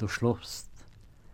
du schloss